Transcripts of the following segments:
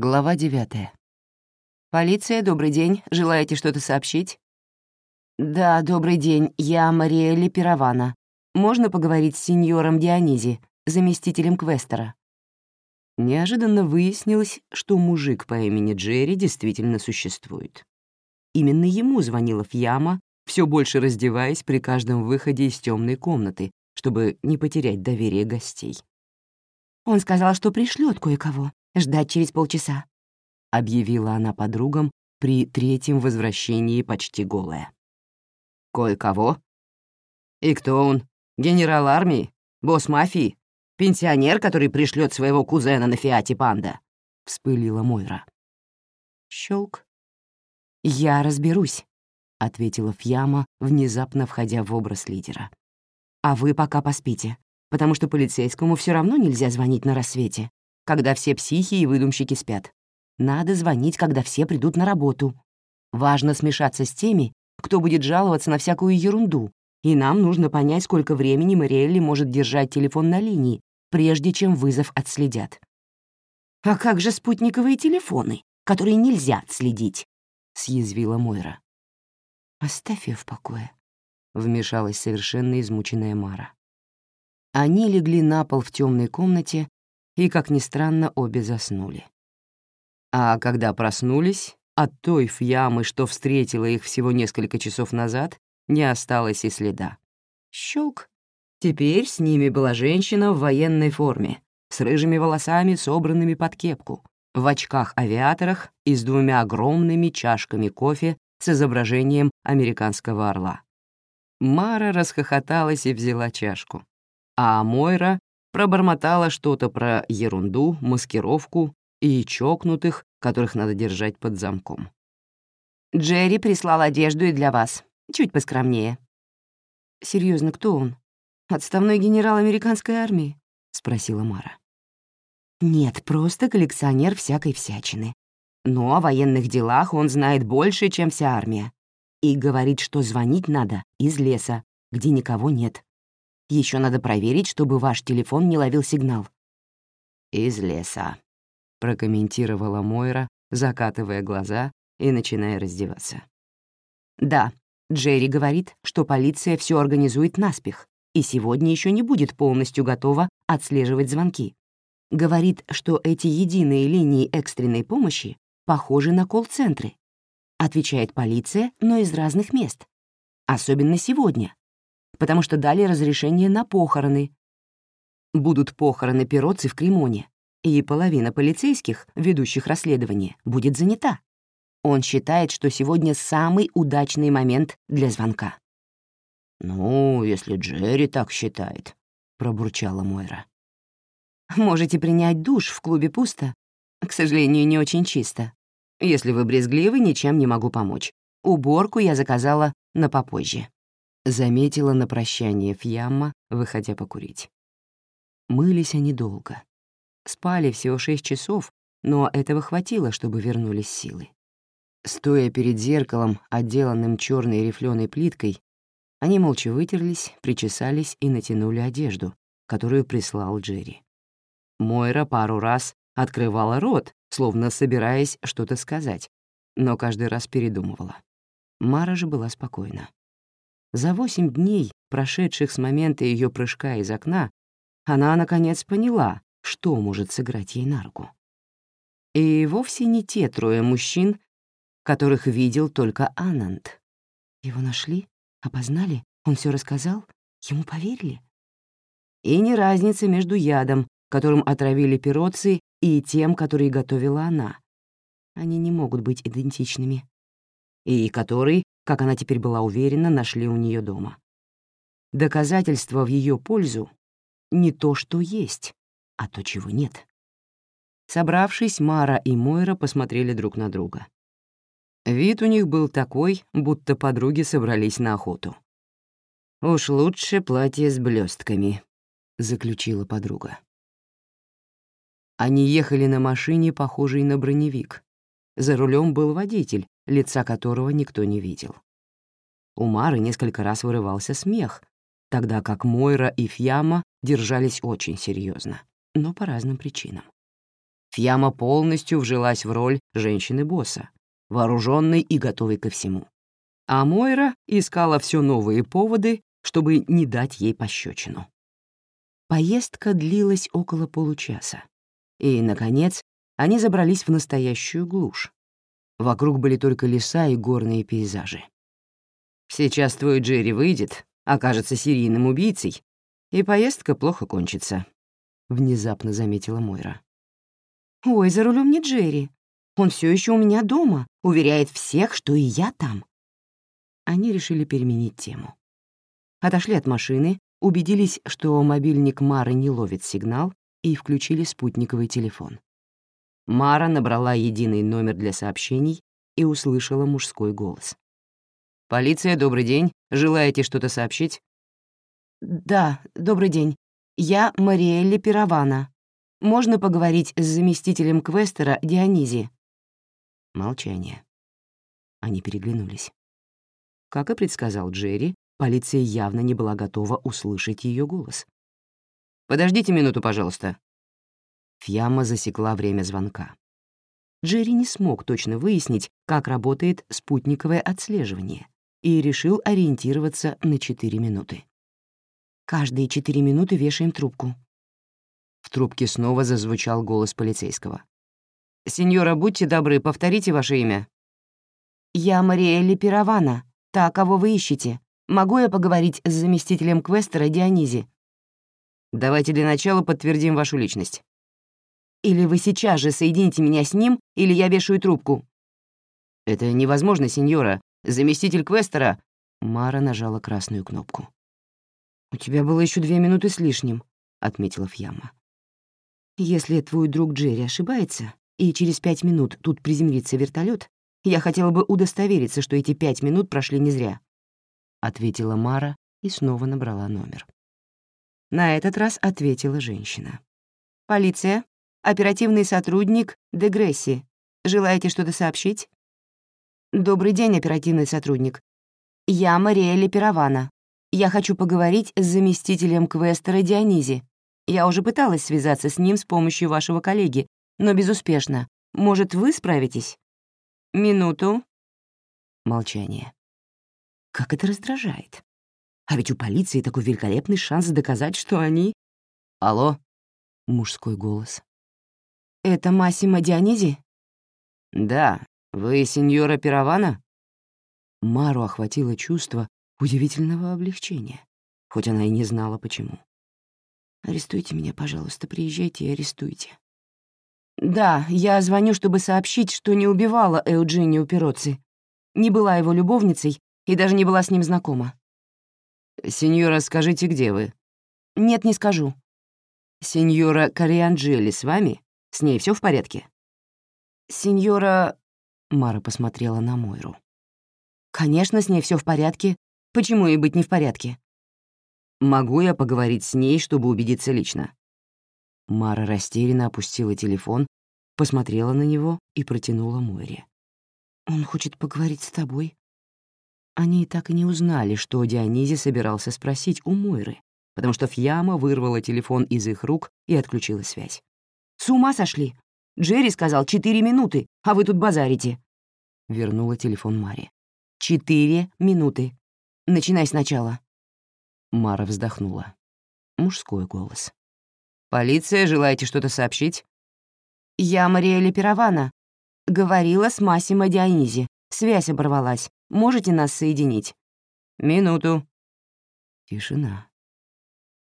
Глава девятая. «Полиция, добрый день. Желаете что-то сообщить?» «Да, добрый день. Я Мария Лепирована. Можно поговорить с сеньором Дионизи, заместителем Квестера?» Неожиданно выяснилось, что мужик по имени Джерри действительно существует. Именно ему звонила Фьяма, все больше раздеваясь при каждом выходе из темной комнаты, чтобы не потерять доверие гостей. «Он сказал, что пришлет кое-кого. Ждать через полчаса», — объявила она подругам при третьем возвращении почти голая. «Кое-кого? И кто он? Генерал армии? Босс мафии? Пенсионер, который пришлет своего кузена на Фиате Панда?» — вспылила Мойра. Щелк. «Я разберусь», — ответила Фьяма, внезапно входя в образ лидера. «А вы пока поспите, потому что полицейскому все равно нельзя звонить на рассвете когда все психи и выдумщики спят. Надо звонить, когда все придут на работу. Важно смешаться с теми, кто будет жаловаться на всякую ерунду, и нам нужно понять, сколько времени Мариэлли может держать телефон на линии, прежде чем вызов отследят. «А как же спутниковые телефоны, которые нельзя отследить?» — съязвила Мойра. «Оставь ее в покое», — вмешалась совершенно измученная Мара. Они легли на пол в темной комнате и, как ни странно, обе заснули. А когда проснулись, от той фьямы, что встретила их всего несколько часов назад, не осталось и следа. Щелк. Теперь с ними была женщина в военной форме, с рыжими волосами, собранными под кепку, в очках-авиаторах и с двумя огромными чашками кофе с изображением американского орла. Мара расхохоталась и взяла чашку, а Мойра пробормотала что-то про ерунду, маскировку и чокнутых, которых надо держать под замком. «Джерри прислал одежду и для вас. Чуть поскромнее». Серьезно, кто он? Отставной генерал американской армии?» — спросила Мара. «Нет, просто коллекционер всякой всячины. Но о военных делах он знает больше, чем вся армия. И говорит, что звонить надо из леса, где никого нет. Еще надо проверить, чтобы ваш телефон не ловил сигнал». «Из леса», — прокомментировала Мойра, закатывая глаза и начиная раздеваться. «Да, Джерри говорит, что полиция все организует наспех, и сегодня еще не будет полностью готова отслеживать звонки. Говорит, что эти единые линии экстренной помощи похожи на колл-центры. Отвечает полиция, но из разных мест. Особенно сегодня, потому что дали разрешение на похороны. Будут похороны Пероци в Кремоне, и половина полицейских, ведущих расследование, будет занята. Он считает, что сегодня самый удачный момент для звонка. «Ну, если Джерри так считает», — пробурчала Мойра. «Можете принять душ, в клубе пусто. К сожалению, не очень чисто. Если вы брезгливы, ничем не могу помочь. Уборку я заказала на попозже». Заметила на прощание Фьямма, выходя покурить. Мылись они долго. Спали всего шесть часов, но этого хватило, чтобы вернулись силы. Стоя перед зеркалом, отделанным черной рифленой плиткой, они молча вытерлись, причесались и натянули одежду, которую прислал Джерри. Мойра пару раз открывала рот, словно собираясь что-то сказать, но каждый раз передумывала. Мара же была спокойна. За восемь дней, прошедших с момента ее прыжка из окна, она, наконец, поняла, что может сыграть ей на руку. И вовсе не те трое мужчин, которых видел только Ананд. Его нашли? Опознали? Он все рассказал? Ему поверили? И не разница между ядом, которым отравили пироцы, и тем, который готовила она. Они не могут быть идентичными. И который как она теперь была уверена, нашли у нее дома. Доказательства в ее пользу — не то, что есть, а то, чего нет. Собравшись, Мара и Мойра посмотрели друг на друга. Вид у них был такой, будто подруги собрались на охоту. «Уж лучше платье с блестками, заключила подруга. Они ехали на машине, похожей на броневик. За рулем был водитель, лица которого никто не видел. У Мары несколько раз вырывался смех, тогда как Мойра и Фьяма держались очень серьезно, но по разным причинам. Фьяма полностью вжилась в роль женщины-босса, вооруженной и готовой ко всему. А Мойра искала все новые поводы, чтобы не дать ей пощечину. Поездка длилась около получаса. И, наконец, они забрались в настоящую глушь. Вокруг были только леса и горные пейзажи. «Сейчас твой Джерри выйдет, окажется серийным убийцей, и поездка плохо кончится», — внезапно заметила Мойра. «Ой, за рулем не Джерри. Он все еще у меня дома, уверяет всех, что и я там». Они решили переменить тему. Отошли от машины, убедились, что мобильник Мары не ловит сигнал, и включили спутниковый телефон. Мара набрала единый номер для сообщений и услышала мужской голос. «Полиция, добрый день. Желаете что-то сообщить?» «Да, добрый день. Я Мариэлли Пиравана. Можно поговорить с заместителем Квестера Дионизи?» Молчание. Они переглянулись. Как и предсказал Джерри, полиция явно не была готова услышать ее голос. «Подождите минуту, пожалуйста». Фьяма засекла время звонка. Джерри не смог точно выяснить, как работает спутниковое отслеживание, и решил ориентироваться на 4 минуты. «Каждые четыре минуты вешаем трубку», в трубке снова зазвучал голос полицейского. «Сеньора, будьте добры, повторите ваше имя». «Я Мариэлли Пиравана, та, кого вы ищете. Могу я поговорить с заместителем Квестера Дионизи?» «Давайте для начала подтвердим вашу личность». «Или вы сейчас же соедините меня с ним, или я вешаю трубку». «Это невозможно, сеньора. Заместитель Квестера...» Мара нажала красную кнопку. «У тебя было еще две минуты с лишним», — отметила Фьяма. Если твой друг Джерри ошибается, и через пять минут тут приземлится вертолет, я хотела бы удостовериться, что эти пять минут прошли не зря», — ответила Мара и снова набрала номер. На этот раз ответила женщина. «Полиция, оперативный сотрудник Дегресси. Желаете что-то сообщить?» «Добрый день, оперативный сотрудник. Я Мариэлли Пиравана. Я хочу поговорить с заместителем Квестера Дионизи. Я уже пыталась связаться с ним с помощью вашего коллеги, но безуспешно. Может, вы справитесь? Минуту. Молчание. Как это раздражает. А ведь у полиции такой великолепный шанс доказать, что они... Алло? Мужской голос. Это Массимо Дионизи? Да. Вы сеньора Пиравана? Мару охватило чувство удивительного облегчения, хоть она и не знала, почему. Арестуйте меня, пожалуйста, приезжайте и арестуйте. Да, я звоню, чтобы сообщить, что не убивала Эуджинио Пироци. Не была его любовницей и даже не была с ним знакома. «Сеньора, скажите, где вы?» «Нет, не скажу». «Сеньора Корианджели с вами? С ней все в порядке?» «Сеньора...» — Мара посмотрела на Мойру. «Конечно, с ней все в порядке. Почему ей быть не в порядке?» Могу я поговорить с ней, чтобы убедиться лично?» Мара растерянно опустила телефон, посмотрела на него и протянула Мойре. «Он хочет поговорить с тобой?» Они так и не узнали, что Дионизи собирался спросить у Мойры, потому что Фьяма вырвала телефон из их рук и отключила связь. «С ума сошли! Джерри сказал четыре минуты, а вы тут базарите!» Вернула телефон Маре. «Четыре минуты. Начинай сначала». Мара вздохнула. Мужской голос. «Полиция, желаете что-то сообщить?» «Я Мария Пиравана. Говорила с Массимо Дионизи. Связь оборвалась. Можете нас соединить?» «Минуту». Тишина.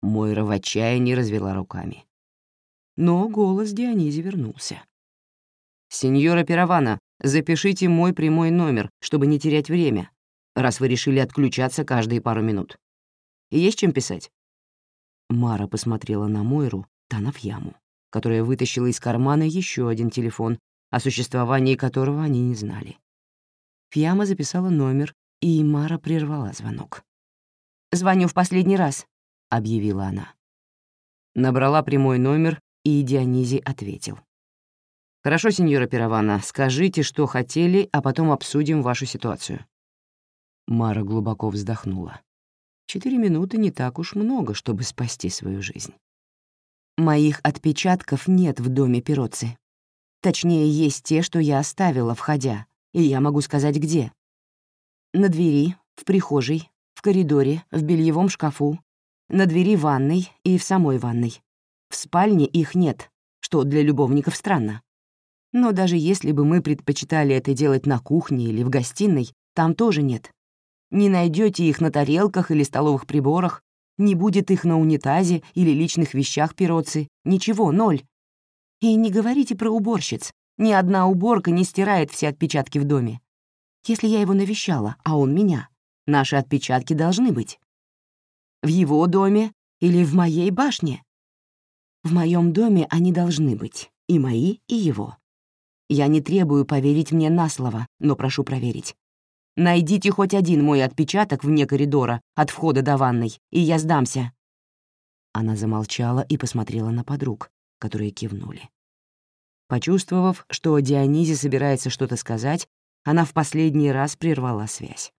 Мойра в отчаянии развела руками. Но голос Дионизи вернулся. «Сеньора Пиравана, запишите мой прямой номер, чтобы не терять время, раз вы решили отключаться каждые пару минут. Есть чем писать?» Мара посмотрела на Мойру, та в яму, которая вытащила из кармана еще один телефон, о существовании которого они не знали. Фьяма записала номер, и Мара прервала звонок. «Звоню в последний раз», — объявила она. Набрала прямой номер, и Дионизи ответил. «Хорошо, сеньора Пиравана, скажите, что хотели, а потом обсудим вашу ситуацию». Мара глубоко вздохнула. Четыре минуты не так уж много, чтобы спасти свою жизнь. «Моих отпечатков нет в доме Пироци. Точнее, есть те, что я оставила, входя, и я могу сказать, где. На двери, в прихожей, в коридоре, в бельевом шкафу, на двери ванной и в самой ванной. В спальне их нет, что для любовников странно. Но даже если бы мы предпочитали это делать на кухне или в гостиной, там тоже нет. Не найдете их на тарелках или столовых приборах, не будет их на унитазе или личных вещах пироцы. Ничего, ноль. И не говорите про уборщиц. Ни одна уборка не стирает все отпечатки в доме. Если я его навещала, а он меня, наши отпечатки должны быть. В его доме или в моей башне? В моем доме они должны быть, и мои, и его. Я не требую поверить мне на слово, но прошу проверить. Найдите хоть один мой отпечаток вне коридора, от входа до ванной, и я сдамся». Она замолчала и посмотрела на подруг, которые кивнули. Почувствовав, что Дионизе собирается что-то сказать, она в последний раз прервала связь.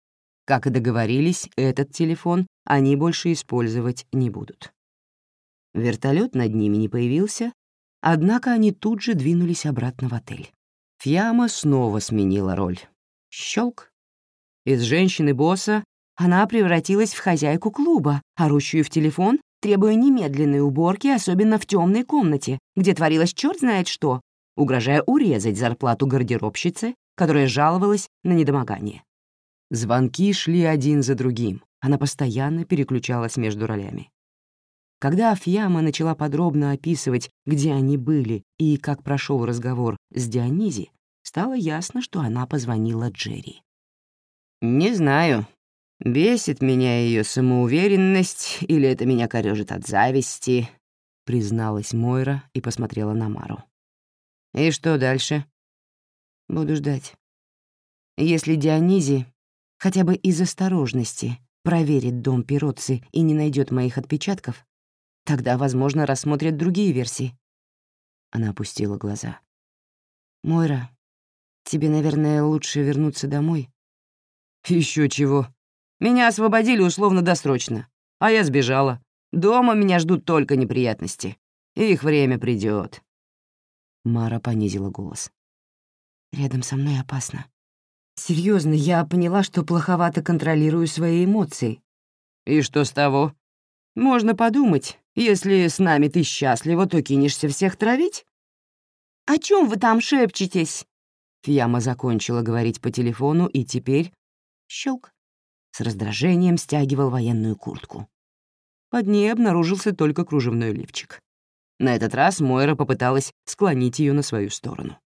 Как и договорились, этот телефон они больше использовать не будут. Вертолет над ними не появился, однако они тут же двинулись обратно в отель. Фьяма снова сменила роль. Щелк. Из женщины-босса она превратилась в хозяйку клуба, орущую в телефон, требуя немедленной уборки, особенно в темной комнате, где творилось черт знает что, угрожая урезать зарплату гардеробщицы, которая жаловалась на недомогание. Звонки шли один за другим, она постоянно переключалась между ролями. Когда Афьяма начала подробно описывать, где они были и как прошел разговор с Дионизи, стало ясно, что она позвонила Джерри. «Не знаю, бесит меня ее самоуверенность или это меня корёжит от зависти», — призналась Мойра и посмотрела на Мару. «И что дальше?» «Буду ждать. Если Дионизи, хотя бы из осторожности, проверит дом Пироцци и не найдет моих отпечатков, тогда, возможно, рассмотрят другие версии». Она опустила глаза. «Мойра, тебе, наверное, лучше вернуться домой?» Еще чего. Меня освободили условно-досрочно, а я сбежала. Дома меня ждут только неприятности. Их время придет. Мара понизила голос. Рядом со мной опасно. Серьезно, я поняла, что плоховато контролирую свои эмоции. И что с того? Можно подумать, если с нами ты счастлива, то кинешься всех травить? О чем вы там шепчетесь? Фьяма закончила говорить по телефону и теперь Щелк. С раздражением стягивал военную куртку. Под ней обнаружился только кружевной лифчик. На этот раз Мойра попыталась склонить ее на свою сторону.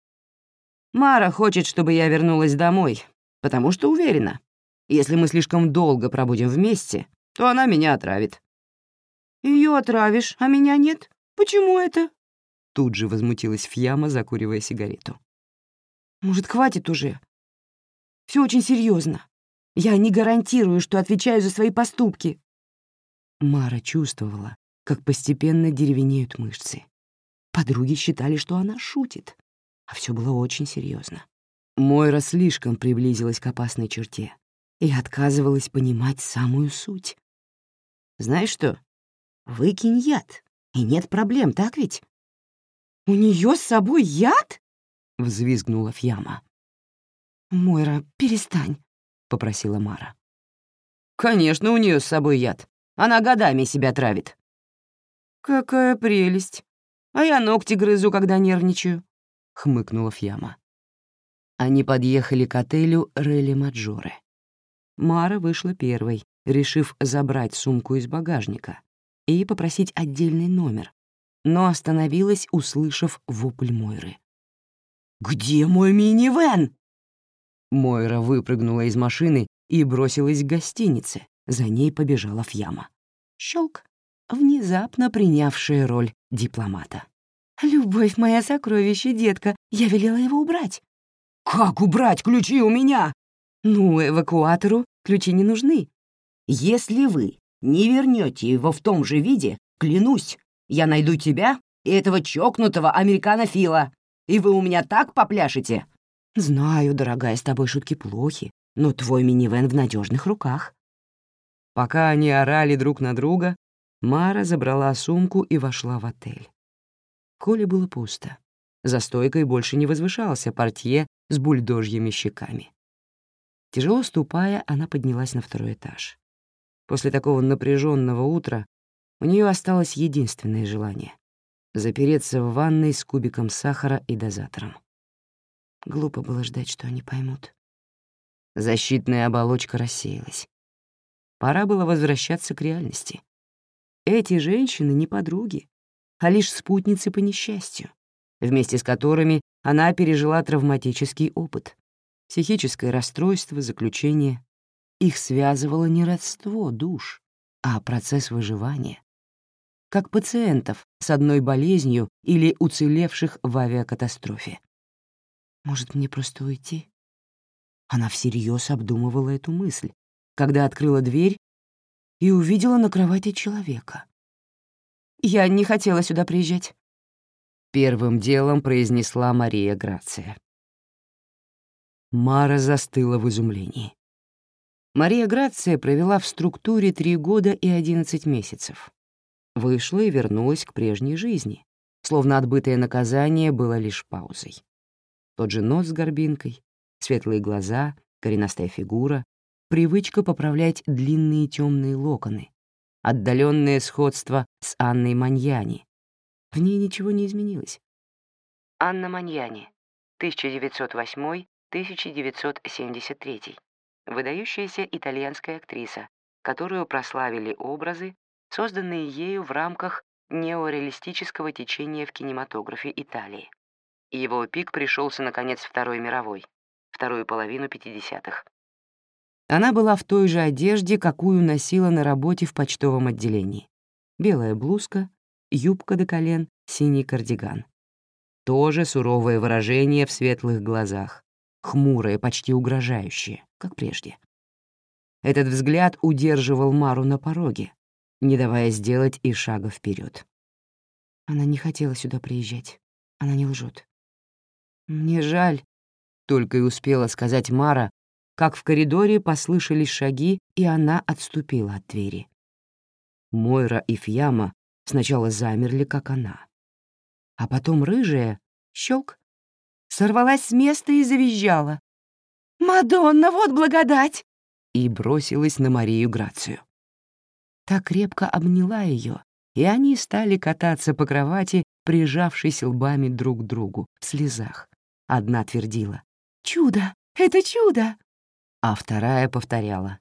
«Мара хочет, чтобы я вернулась домой, потому что уверена, если мы слишком долго пробудем вместе, то она меня отравит». Ее отравишь, а меня нет? Почему это?» Тут же возмутилась Фьяма, закуривая сигарету. «Может, хватит уже? Все очень серьезно. Я не гарантирую, что отвечаю за свои поступки». Мара чувствовала, как постепенно деревенеют мышцы. Подруги считали, что она шутит, а все было очень серьезно. Мойра слишком приблизилась к опасной черте и отказывалась понимать самую суть. «Знаешь что? Выкинь яд, и нет проблем, так ведь?» «У нее с собой яд?» — взвизгнула Фьяма. «Мойра, перестань. — попросила Мара. «Конечно, у нее с собой яд. Она годами себя травит». «Какая прелесть! А я ногти грызу, когда нервничаю», — хмыкнула Фьяма. Они подъехали к отелю Релли Маджоре. Мара вышла первой, решив забрать сумку из багажника и попросить отдельный номер, но остановилась, услышав вопль Мойры. «Где мой минивэн?» Мойра выпрыгнула из машины и бросилась к гостинице. За ней побежала Фьяма. Щелк, внезапно принявшая роль дипломата. «Любовь моя сокровище, детка, я велела его убрать». «Как убрать? Ключи у меня!» «Ну, эвакуатору ключи не нужны. Если вы не вернете его в том же виде, клянусь, я найду тебя и этого чокнутого американофила, и вы у меня так попляшете, «Знаю, дорогая, с тобой шутки плохи, но твой минивэн в надежных руках». Пока они орали друг на друга, Мара забрала сумку и вошла в отель. В холле было пусто. За стойкой больше не возвышался портье с бульдожьими щеками. Тяжело ступая, она поднялась на второй этаж. После такого напряженного утра у нее осталось единственное желание — запереться в ванной с кубиком сахара и дозатором. Глупо было ждать, что они поймут. Защитная оболочка рассеялась. Пора было возвращаться к реальности. Эти женщины не подруги, а лишь спутницы по несчастью, вместе с которыми она пережила травматический опыт, психическое расстройство, заключение. Их связывало не родство душ, а процесс выживания. Как пациентов с одной болезнью или уцелевших в авиакатастрофе. Может, мне просто уйти? Она всерьез обдумывала эту мысль, когда открыла дверь и увидела на кровати человека. «Я не хотела сюда приезжать», — первым делом произнесла Мария Грация. Мара застыла в изумлении. Мария Грация провела в структуре три года и одиннадцать месяцев. Вышла и вернулась к прежней жизни, словно отбытое наказание было лишь паузой. Тот же нос с горбинкой, светлые глаза, коренастая фигура, привычка поправлять длинные темные локоны, отдаленное сходство с Анной Маньяни. В ней ничего не изменилось. Анна Маньяни, 1908-1973. Выдающаяся итальянская актриса, которую прославили образы, созданные ею в рамках неореалистического течения в кинематографе Италии. Его пик пришелся на конец Второй мировой, вторую половину 50-х. Она была в той же одежде, какую носила на работе в почтовом отделении. Белая блузка, юбка до колен, синий кардиган. Тоже суровое выражение в светлых глазах, хмурое, почти угрожающее, как прежде. Этот взгляд удерживал Мару на пороге, не давая сделать и шага вперед. Она не хотела сюда приезжать. Она не лжет. «Мне жаль», — только и успела сказать Мара, как в коридоре послышались шаги, и она отступила от двери. Мойра и Фьяма сначала замерли, как она. А потом рыжая, щелк, сорвалась с места и завизжала. «Мадонна, вот благодать!» и бросилась на Марию Грацию. Так крепко обняла ее, и они стали кататься по кровати, прижавшись лбами друг к другу, в слезах. Одна твердила «Чудо! Это чудо!» А вторая повторяла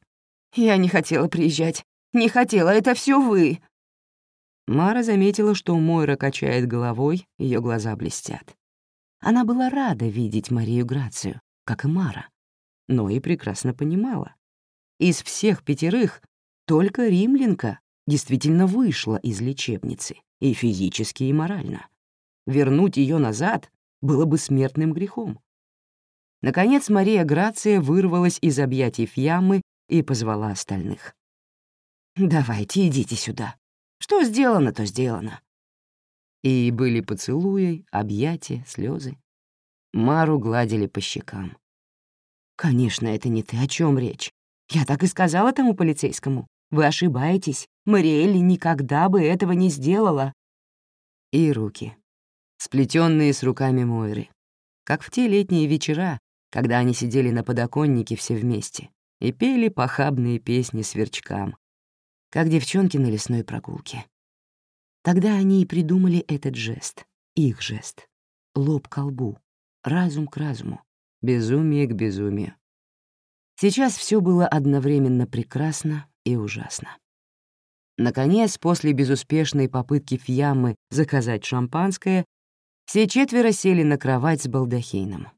«Я не хотела приезжать. Не хотела, это все вы!» Мара заметила, что Мойра качает головой, ее глаза блестят. Она была рада видеть Марию Грацию, как и Мара, но и прекрасно понимала. Из всех пятерых только римлянка действительно вышла из лечебницы, и физически, и морально. Вернуть ее назад было бы смертным грехом. Наконец Мария Грация вырвалась из объятий Фьямы и позвала остальных. «Давайте, идите сюда. Что сделано, то сделано». И были поцелуи, объятия, слезы. Мару гладили по щекам. «Конечно, это не ты, о чем речь. Я так и сказала тому полицейскому. Вы ошибаетесь. Мариэлли никогда бы этого не сделала». И руки, сплетенные с руками Мойры, как в те летние вечера, когда они сидели на подоконнике все вместе и пели похабные песни сверчкам, как девчонки на лесной прогулке. Тогда они и придумали этот жест, их жест, лоб к лбу, разум к разуму, безумие к безумию. Сейчас все было одновременно прекрасно и ужасно. Наконец, после безуспешной попытки Фьяммы заказать шампанское, все четверо сели на кровать с балдахином.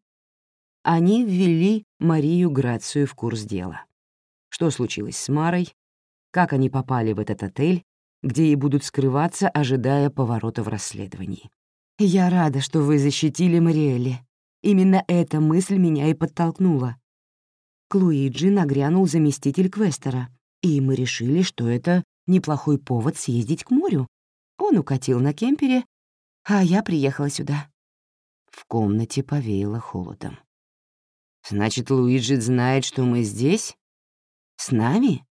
Они ввели Марию Грацию в курс дела. Что случилось с Марой, как они попали в этот отель, где и будут скрываться, ожидая поворота в расследовании. «Я рада, что вы защитили Мариэлли. Именно эта мысль меня и подтолкнула. К Луиджи нагрянул заместитель Квестера, и мы решили, что это неплохой повод съездить к морю. Он укатил на кемпере, а я приехала сюда». В комнате повеяло холодом. «Значит, Луиджи знает, что мы здесь? С нами?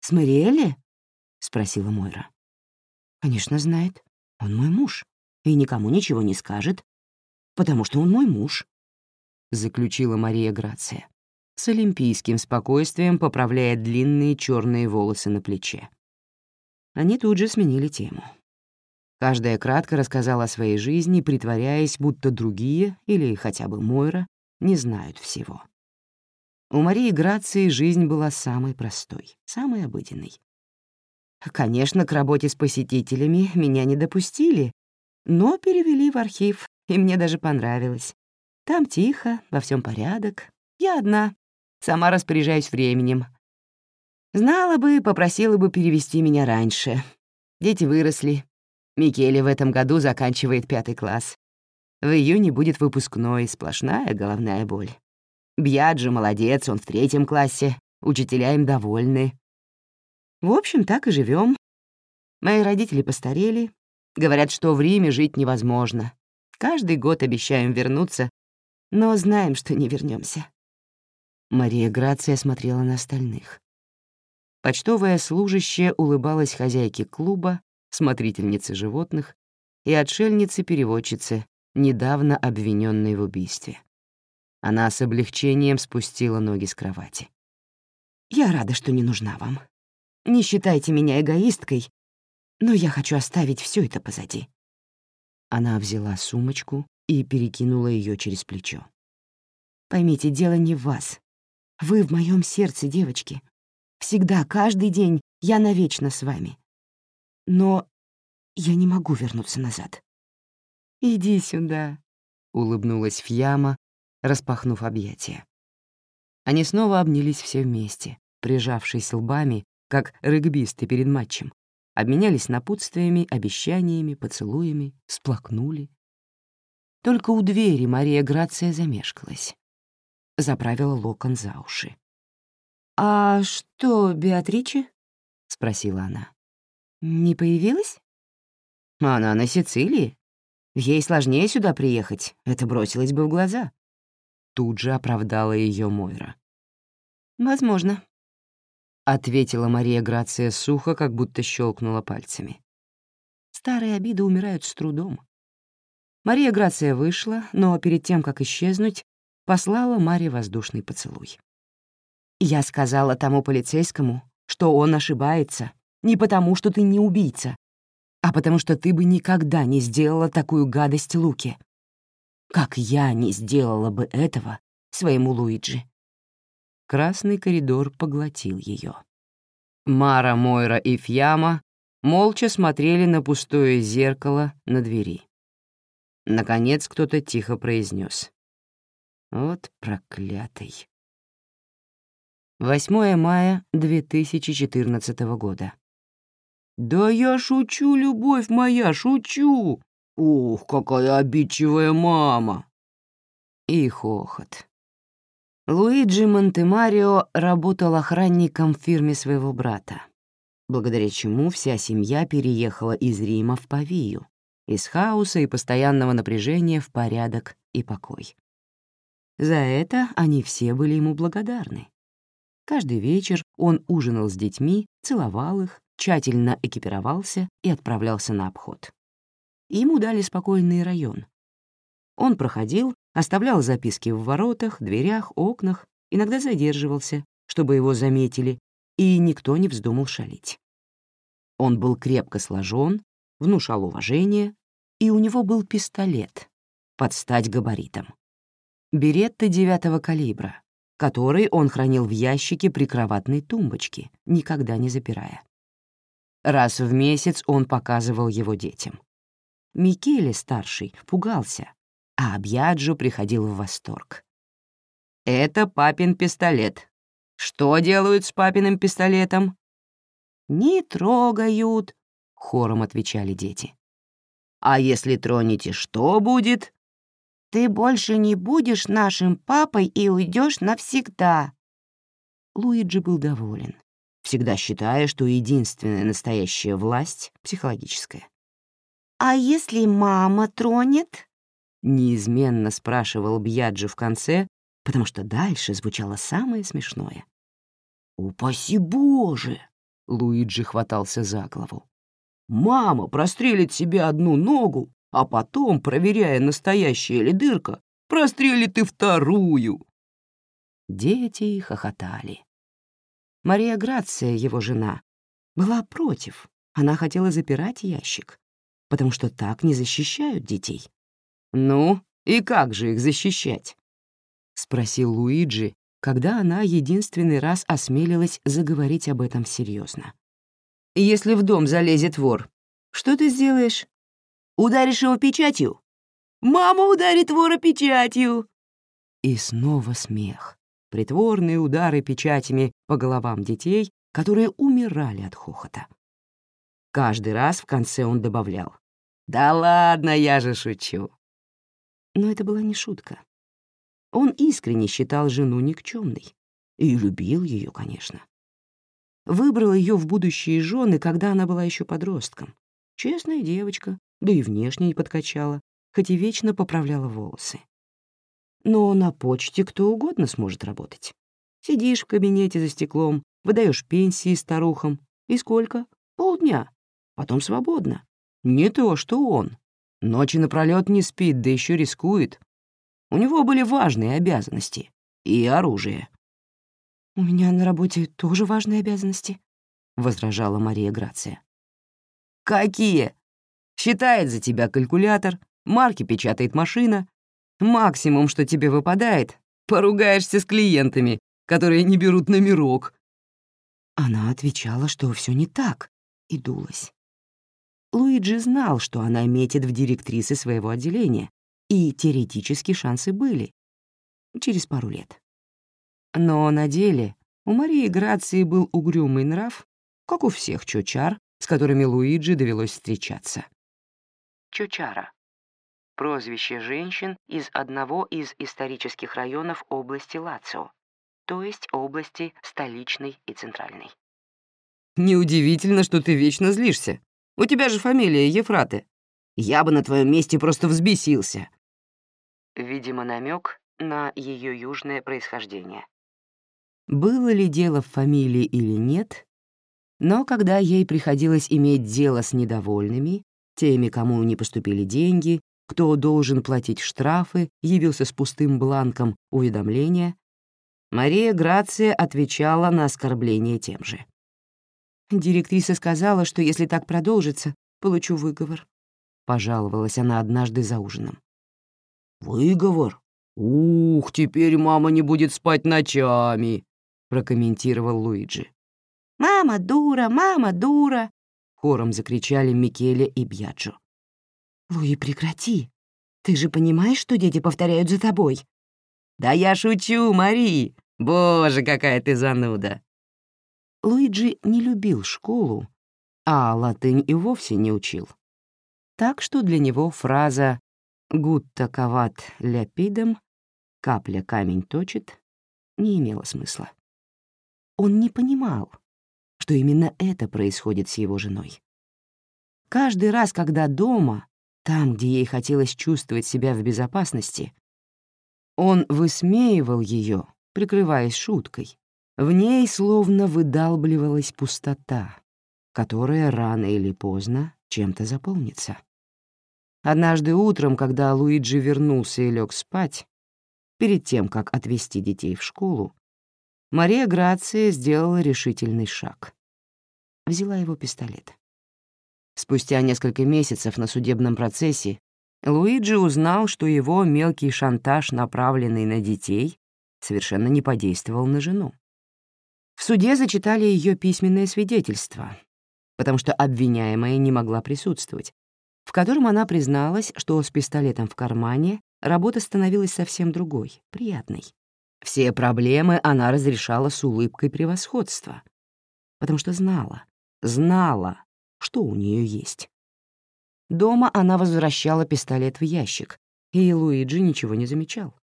С Мариэлли?» — спросила Мойра. «Конечно, знает. Он мой муж и никому ничего не скажет. Потому что он мой муж», — заключила Мария Грация, с олимпийским спокойствием поправляя длинные черные волосы на плече. Они тут же сменили тему. Каждая кратко рассказала о своей жизни, притворяясь, будто другие, или хотя бы Мойра, не знают всего. У Марии Грации жизнь была самой простой, самой обыденной. Конечно, к работе с посетителями меня не допустили, но перевели в архив, и мне даже понравилось. Там тихо, во всем порядок. Я одна, сама распоряжаюсь временем. Знала бы, попросила бы перевести меня раньше. Дети выросли. Микеле в этом году заканчивает пятый класс. В июне будет выпускной, сплошная головная боль. Бьяджи молодец, он в третьем классе, учителя им довольны. В общем, так и живем. Мои родители постарели, говорят, что в Риме жить невозможно. Каждый год обещаем вернуться, но знаем, что не вернемся. Мария Грация смотрела на остальных. Почтовая служащая улыбалась хозяйке клуба, смотрительнице животных и отшельнице-переводчице, недавно обвиненной в убийстве. Она с облегчением спустила ноги с кровати. «Я рада, что не нужна вам. Не считайте меня эгоисткой, но я хочу оставить все это позади». Она взяла сумочку и перекинула ее через плечо. «Поймите, дело не в вас. Вы в моем сердце, девочки. Всегда, каждый день я навечно с вами. Но я не могу вернуться назад. «Иди сюда», — улыбнулась Фьяма, распахнув объятия. Они снова обнялись все вместе, прижавшись лбами, как регбисты перед матчем, обменялись напутствиями, обещаниями, поцелуями, сплакнули. Только у двери Мария Грация замешкалась. Заправила локон за уши. «А что, Беатриче?» — спросила она. «Не появилась?» «Она на Сицилии. Ей сложнее сюда приехать, это бросилось бы в глаза». Тут же оправдала ее Мойра. «Возможно», — ответила Мария Грация сухо, как будто щелкнула пальцами. Старые обиды умирают с трудом. Мария Грация вышла, но перед тем, как исчезнуть, послала Маре воздушный поцелуй. Я сказала тому полицейскому, что он ошибается, не потому, что ты не убийца, а потому что ты бы никогда не сделала такую гадость Луке. Как я не сделала бы этого своему Луиджи. Красный коридор поглотил ее. Мара, Мойра и Фьяма молча смотрели на пустое зеркало на двери. Наконец кто-то тихо произнес: «Вот проклятый». 8 мая 2014 года. «Да я шучу, любовь моя, шучу! Ух, какая обидчивая мама!» И хохот. Луиджи Монтемарио работал охранником в фирме своего брата, благодаря чему вся семья переехала из Рима в Павию, из хаоса и постоянного напряжения в порядок и покой. За это они все были ему благодарны. Каждый вечер он ужинал с детьми, целовал их, тщательно экипировался и отправлялся на обход. Ему дали спокойный район. Он проходил, оставлял записки в воротах, дверях, окнах, иногда задерживался, чтобы его заметили, и никто не вздумал шалить. Он был крепко сложен, внушал уважение, и у него был пистолет под стать габаритом. Беретта девятого калибра, который он хранил в ящике при кроватной тумбочке, никогда не запирая. Раз в месяц он показывал его детям. Микеле, старший, пугался, а Абьяджо приходил в восторг. «Это папин пистолет. Что делают с папиным пистолетом?» «Не трогают», — хором отвечали дети. «А если тронете, что будет?» Ты больше не будешь нашим папой и уйдешь навсегда». Луиджи был доволен, всегда считая, что единственная настоящая власть — психологическая. «А если мама тронет?» — неизменно спрашивал Бьяджи в конце, потому что дальше звучало самое смешное. «Упаси Боже!» — Луиджи хватался за голову. «Мама прострелит себе одну ногу, а потом, проверяя, настоящая ли дырка, прострелит и вторую». Дети хохотали. Мария Грация, его жена, была против. Она хотела запирать ящик, потому что так не защищают детей. «Ну, и как же их защищать?» — спросил Луиджи, когда она единственный раз осмелилась заговорить об этом серьезно. «Если в дом залезет вор, что ты сделаешь? Ударишь его печатью? Мама ударит вора печатью!» И снова смех, притворные удары печатями по головам детей, которые умирали от хохота. Каждый раз в конце он добавлял «Да ладно, я же шучу». Но это была не шутка. Он искренне считал жену никчемной и любил ее, конечно. Выбрал ее в будущие жены, когда она была еще подростком. Честная девочка, да и внешне не подкачала, хоть и вечно поправляла волосы. Но на почте кто угодно сможет работать. Сидишь в кабинете за стеклом, выдаешь пенсии старухам. И сколько? Полдня. Потом свободно. Не то, что он. Ночи напролёт не спит, да еще рискует. У него были важные обязанности и оружие. «У меня на работе тоже важные обязанности», — возражала Мария Грация. «Какие? Считает за тебя калькулятор, марки печатает машина. Максимум, что тебе выпадает, поругаешься с клиентами, которые не берут номерок». Она отвечала, что все не так, и дулась. Луиджи знал, что она метит в директрисы своего отделения, и теоретически шансы были. Через пару лет. Но на деле у Марии Грации был угрюмый нрав, как у всех чучар, с которыми Луиджи довелось встречаться. Чучара — прозвище женщин из одного из исторических районов области Лацио, то есть области столичной и центральной. «Неудивительно, что ты вечно злишься. У тебя же фамилия Ефраты. Я бы на твоем месте просто взбесился. Видимо, намек на ее южное происхождение. Было ли дело в фамилии или нет, но когда ей приходилось иметь дело с недовольными, теми, кому не поступили деньги, кто должен платить штрафы, явился с пустым бланком уведомления, Мария Грация отвечала на оскорбление тем же. Директриса сказала, что если так продолжится, получу выговор. Пожаловалась она однажды за ужином. «Выговор? Ух, теперь мама не будет спать ночами», — прокомментировал Луиджи. «Мама дура, мама дура!» — хором закричали Микеле и Бьяджо. «Луи, прекрати! Ты же понимаешь, что дети повторяют за тобой?» «Да я шучу, Мари! Боже, какая ты зануда!» Луиджи не любил школу, а латынь и вовсе не учил. Так что для него фраза «гутта коват ляпидом», «капля камень точит» не имела смысла. Он не понимал, что именно это происходит с его женой. Каждый раз, когда дома, там, где ей хотелось чувствовать себя в безопасности, он высмеивал ее, прикрываясь шуткой, в ней словно выдалбливалась пустота, которая рано или поздно чем-то заполнится. Однажды утром, когда Луиджи вернулся и лег спать, перед тем, как отвезти детей в школу, Мария Грация сделала решительный шаг. Взяла его пистолет. Спустя несколько месяцев на судебном процессе Луиджи узнал, что его мелкий шантаж, направленный на детей, совершенно не подействовал на жену. В суде зачитали ее письменное свидетельство, потому что обвиняемая не могла присутствовать, в котором она призналась, что с пистолетом в кармане работа становилась совсем другой, приятной. Все проблемы она разрешала с улыбкой превосходства, потому что знала, знала, что у нее есть. Дома она возвращала пистолет в ящик, и Луиджи ничего не замечал.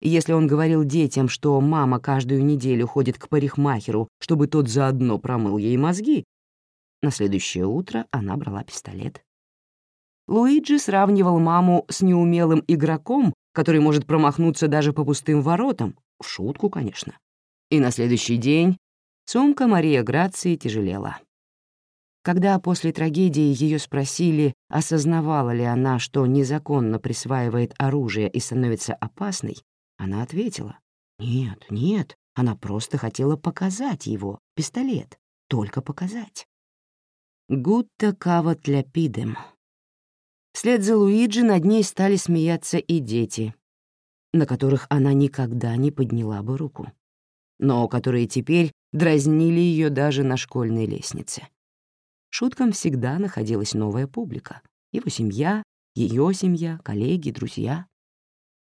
Если он говорил детям, что мама каждую неделю ходит к парикмахеру, чтобы тот заодно промыл ей мозги, на следующее утро она брала пистолет. Луиджи сравнивал маму с неумелым игроком, который может промахнуться даже по пустым воротам, в шутку, конечно. И на следующий день сумка Мария Грации тяжелела. Когда после трагедии ее спросили, осознавала ли она, что незаконно присваивает оружие и становится опасной, она ответила, «Нет, нет, она просто хотела показать его, пистолет, только показать». Гутта кават ляпидем. Вслед за Луиджи над ней стали смеяться и дети, на которых она никогда не подняла бы руку, но которые теперь дразнили ее даже на школьной лестнице. Шуткам всегда находилась новая публика. Его семья, ее семья, коллеги, друзья.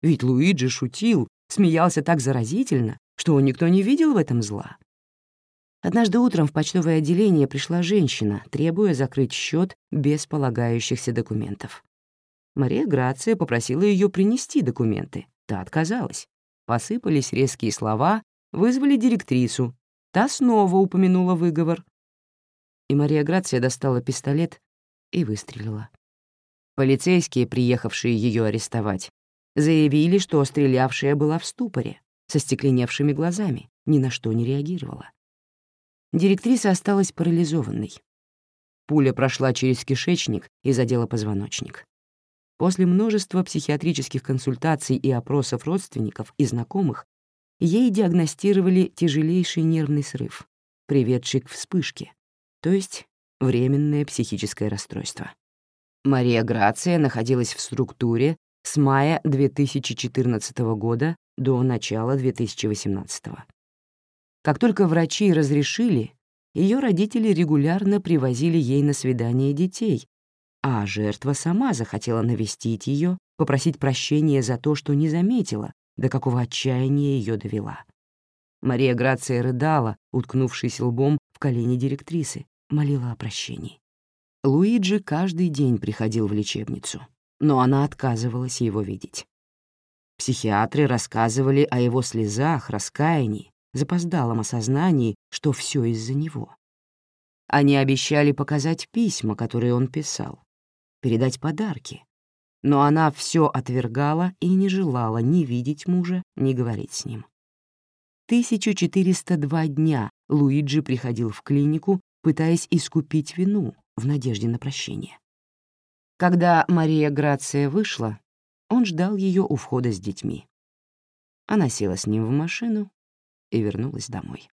Ведь Луиджи шутил, смеялся так заразительно, что никто не видел в этом зла. Однажды утром в почтовое отделение пришла женщина, требуя закрыть счет без полагающихся документов. Мария Грация попросила ее принести документы. Та отказалась. Посыпались резкие слова, вызвали директрису. Та снова упомянула выговор и Мария Грация достала пистолет и выстрелила. Полицейские, приехавшие ее арестовать, заявили, что стрелявшая была в ступоре, со стекленевшими глазами, ни на что не реагировала. Директриса осталась парализованной. Пуля прошла через кишечник и задела позвоночник. После множества психиатрических консультаций и опросов родственников и знакомых ей диагностировали тяжелейший нервный срыв, приведший к вспышке, то есть временное психическое расстройство. Мария Грация находилась в структуре с мая 2014 года до начала 2018. Как только врачи разрешили, ее родители регулярно привозили ей на свидание детей, а жертва сама захотела навестить ее, попросить прощения за то, что не заметила, до какого отчаяния ее довела. Мария Грация рыдала, уткнувшись лбом в колени директрисы, молила о прощении. Луиджи каждый день приходил в лечебницу, но она отказывалась его видеть. Психиатры рассказывали о его слезах, раскаянии, запоздалом осознании, что все из-за него. Они обещали показать письма, которые он писал, передать подарки, но она все отвергала и не желала ни видеть мужа, ни говорить с ним. 1402 дня Луиджи приходил в клинику пытаясь искупить вину в надежде на прощение. Когда Мария Грация вышла, он ждал ее у входа с детьми. Она села с ним в машину и вернулась домой.